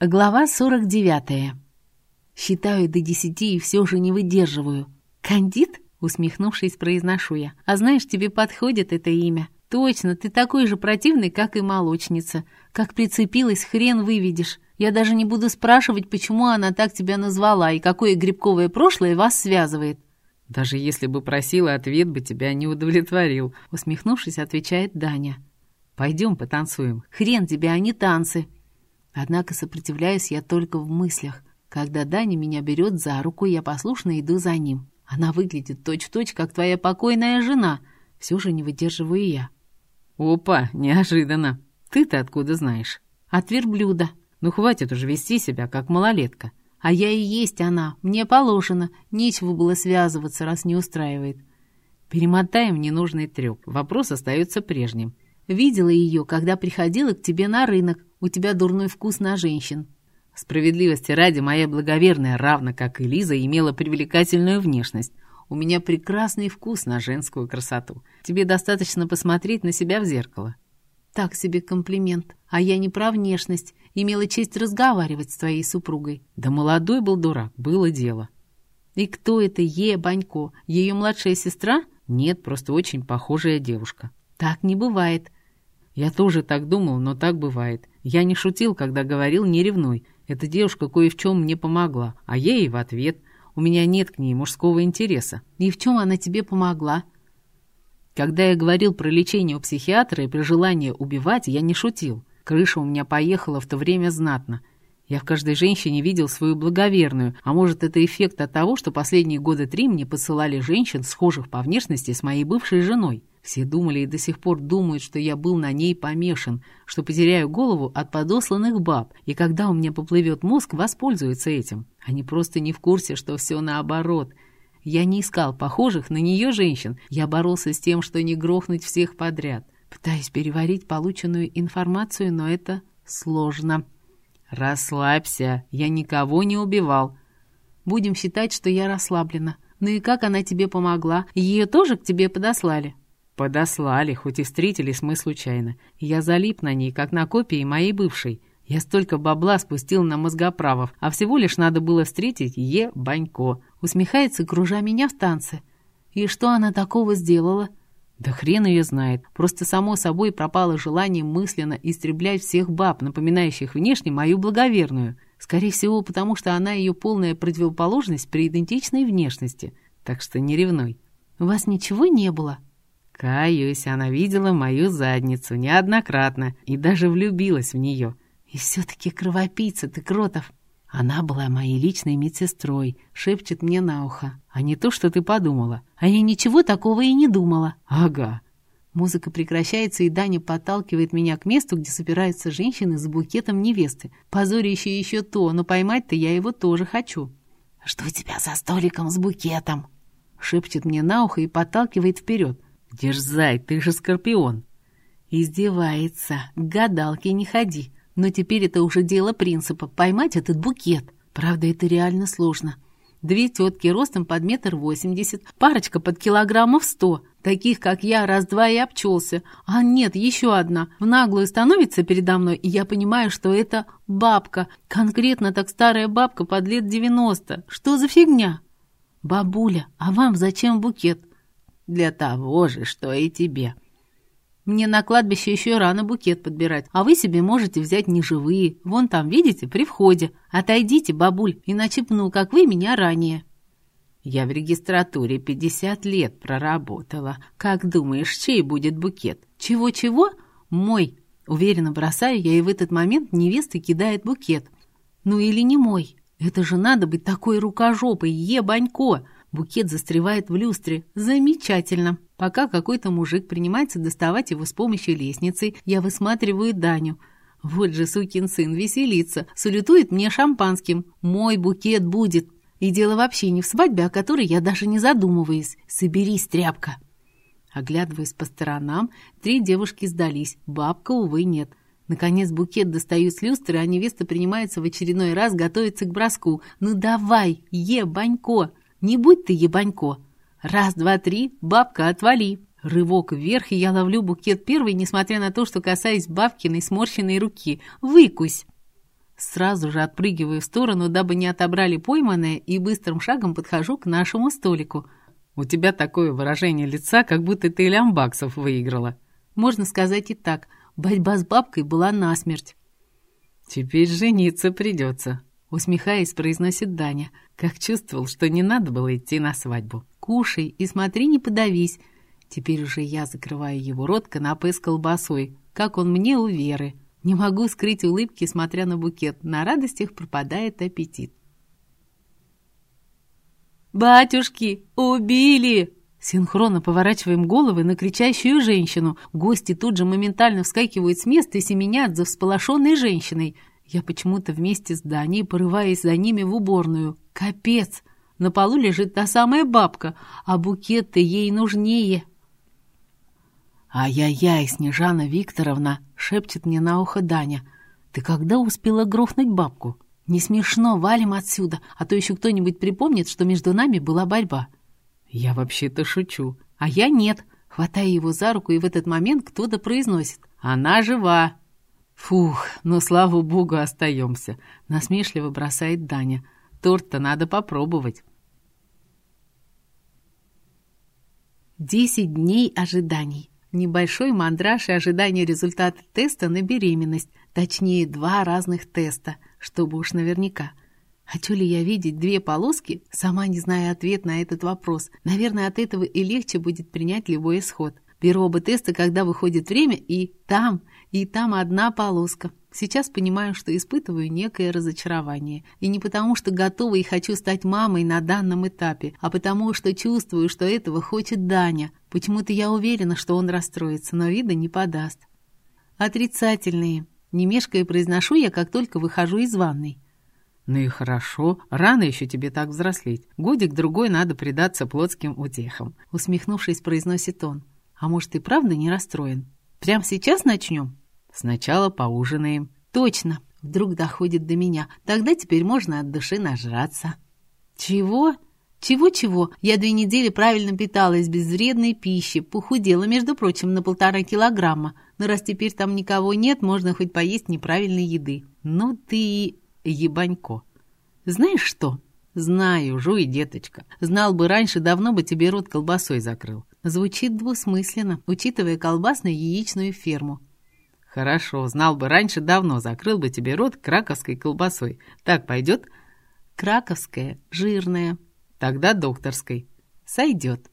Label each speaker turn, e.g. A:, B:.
A: Глава 49. Считаю до десяти и все же не выдерживаю. «Кандид?» — усмехнувшись, произношу я. «А знаешь, тебе подходит это имя. Точно, ты такой же противный, как и молочница. Как прицепилась, хрен выведешь. Я даже не буду спрашивать, почему она так тебя назвала и какое грибковое прошлое вас связывает».
B: «Даже если бы просила, ответ бы тебя не удовлетворил», —
A: усмехнувшись, отвечает Даня. «Пойдем потанцуем». «Хрен тебе, а не танцы!» Однако сопротивляюсь я только в мыслях. Когда Даня меня берет за руку, я послушно иду за ним. Она выглядит точь-в-точь, -точь, как твоя покойная жена. Все же не выдерживаю я.
B: «Опа, неожиданно! Ты-то откуда знаешь?»
A: «От верблюда».
B: «Ну хватит уже вести себя, как малолетка».
A: «А я и есть она. Мне положено. Нечего было связываться, раз не устраивает».
B: Перемотаем ненужный треп. Вопрос остается прежним.
A: Видела ее, когда приходила к тебе на рынок. У тебя дурной вкус на женщин».
B: Справедливости ради, моя благоверная, равно как и Лиза, имела привлекательную внешность. У меня прекрасный вкус на женскую красоту. Тебе достаточно посмотреть на себя в зеркало.
A: Так себе комплимент. А я не про внешность. Имела честь разговаривать с твоей супругой.
B: Да молодой был дурак, было дело.
A: И кто это Е. Банько? Ее младшая сестра?
B: Нет, просто очень похожая девушка.
A: Так не бывает.
B: Я тоже так думал, но так бывает. Я не шутил, когда говорил «не ревнуй». Эта девушка кое в чем мне помогла, а ей в ответ. У меня нет к ней мужского интереса.
A: И в чем она тебе помогла?
B: Когда я говорил про лечение у психиатра и при желании убивать, я не шутил. Крыша у меня поехала в то время знатно. Я в каждой женщине видел свою благоверную, а может, это эффект от того, что последние годы три мне посылали женщин, схожих по внешности с моей бывшей женой. Все думали и до сих пор думают, что я был на ней помешан, что потеряю голову от подосланных баб, и когда у меня поплывет мозг, воспользуются этим. Они просто не в курсе, что все наоборот. Я не искал похожих на нее женщин, я боролся с тем, что не грохнуть всех подряд. Пытаюсь переварить полученную информацию, но это сложно. «Расслабься, я никого не убивал».
A: «Будем считать, что я расслаблена. Ну и как она тебе помогла? Ее тоже к тебе подослали?»
B: Подослали, хоть и встретились мы случайно. Я залип на ней, как на копии моей бывшей. Я столько бабла спустил на мозгоправов, а всего лишь надо было встретить Е. Банько.
A: Усмехается, кружа меня в танце. И что она такого сделала?
B: Да хрен ее знает. Просто само собой пропало желание мысленно истреблять всех баб, напоминающих внешне мою благоверную. Скорее всего, потому что она ее полная противоположность при идентичной внешности. Так что не ревнуй.
A: У вас ничего не было?
B: Каюсь, она видела мою задницу неоднократно и даже влюбилась в нее.
A: И все-таки кровопийца ты, Кротов. Она была моей личной медсестрой, шепчет мне на ухо. А не то, что ты подумала. А я ничего такого и не думала.
B: Ага.
A: Музыка прекращается, и Даня подталкивает меня к месту, где собираются женщины с букетом невесты. Позорище еще то, но поймать-то я его тоже хочу. «Что у тебя за столиком с букетом?» Шепчет мне на ухо и подталкивает вперед.
B: Дерзай, ты же скорпион.
A: Издевается. К гадалке не ходи. Но теперь это уже дело принципа. Поймать этот букет. Правда, это реально сложно. Две тетки ростом под метр восемьдесят, парочка под килограммов сто. Таких, как я, раз-два и обчелся. А нет, еще одна. В наглую становится передо мной, и я понимаю, что это бабка. Конкретно так старая бабка под лет девяносто. Что за фигня? Бабуля, а вам зачем букет?
B: Для того же, что и тебе.
A: Мне на кладбище еще рано букет подбирать, а вы себе можете взять неживые. Вон там, видите, при входе. Отойдите, бабуль, иначе пну, как вы меня ранее.
B: Я в регистратуре 50 лет проработала. Как думаешь, чей будет букет?
A: Чего-чего? Мой. Уверенно бросаю я, и в этот момент невеста кидает букет. Ну или не мой. Это же надо быть такой рукожопой, ебанько. Букет застревает в люстре. Замечательно. Пока какой-то мужик принимается доставать его с помощью лестницы, я высматриваю Даню. Вот же сукин сын веселится, салютует мне шампанским. Мой букет будет. И дело вообще не в свадьбе, о которой я даже не задумываюсь. Соберись, тряпка. Оглядываясь по сторонам, три девушки сдались. Бабка, увы, нет. Наконец букет достают с люстры, а невеста принимается в очередной раз готовиться к броску. «Ну давай, е, банько!» Не будь ты ебанько. Раз, два, три, бабка, отвали. Рывок вверх, и я ловлю букет первый, несмотря на то, что касаюсь бабкиной сморщенной руки. Выкусь. Сразу же отпрыгиваю в сторону, дабы не отобрали пойманное, и быстрым шагом подхожу к нашему столику.
B: «У тебя такое выражение лица, как будто ты лямбаксов выиграла».
A: Можно сказать и так. Борьба с бабкой была насмерть.
B: «Теперь жениться придется», — усмехаясь, произносит Даня. Как чувствовал, что не надо было идти на свадьбу.
A: «Кушай и смотри, не подавись». Теперь уже я закрываю его рот канапе с колбасой, как он мне у Веры. Не могу скрыть улыбки, смотря на букет. На радостях пропадает аппетит. «Батюшки, убили!» Синхронно поворачиваем головы на кричащую женщину. Гости тут же моментально вскакивают с места и семенят за всполошенной женщиной. Я почему-то вместе с Даней порываюсь за ними в уборную. Капец! На полу лежит та самая бабка, а букет-то ей нужнее. «Ай-яй-яй, Снежана Викторовна!» — шепчет мне на ухо Даня. «Ты когда успела грохнуть бабку? Не смешно, валим отсюда, а то еще кто-нибудь припомнит, что между нами была борьба».
B: «Я вообще-то шучу».
A: «А я нет». Хватая его за руку, и в этот момент кто-то произносит. «Она жива!»
B: «Фух, ну, слава богу, остаемся», — насмешливо бросает Даня. «Торт-то надо попробовать».
A: Десять дней ожиданий. Небольшой мандраж и ожидание результата теста на беременность, точнее, два разных теста, чтобы уж наверняка. Хочу ли я видеть две полоски, сама не зная ответ на этот вопрос. Наверное, от этого и легче будет принять любой исход. Оба теста, когда выходит время, и там, и там одна полоска. Сейчас понимаю, что испытываю некое разочарование. И не потому, что готова и хочу стать мамой на данном этапе, а потому, что чувствую, что этого хочет Даня. Почему-то я уверена, что он расстроится, но вида не подаст. Отрицательные. Не мешкая произношу я, как только выхожу из ванной.
B: «Ну и хорошо. Рано еще тебе так взрослеть. Годик-другой надо предаться плотским утехам», —
A: усмехнувшись, произносит он. «А может, и правда не расстроен? Прямо сейчас начнем?»
B: Сначала поужинаем.
A: Точно. Вдруг доходит до меня. Тогда теперь можно от души нажраться. Чего? Чего-чего? Я две недели правильно питалась без вредной пищи, похудела, между прочим, на полтора килограмма. Но раз теперь там никого нет, можно хоть поесть неправильной еды. Ну ты ебанько. Знаешь что? Знаю, жуй, деточка. Знал бы раньше, давно бы тебе рот колбасой закрыл. Звучит двусмысленно, учитывая колбасно-яичную ферму.
B: Хорошо, знал бы раньше, давно закрыл бы тебе рот краковской колбасой. Так пойдет?
A: Краковская, жирная.
B: Тогда докторской.
A: Сойдет.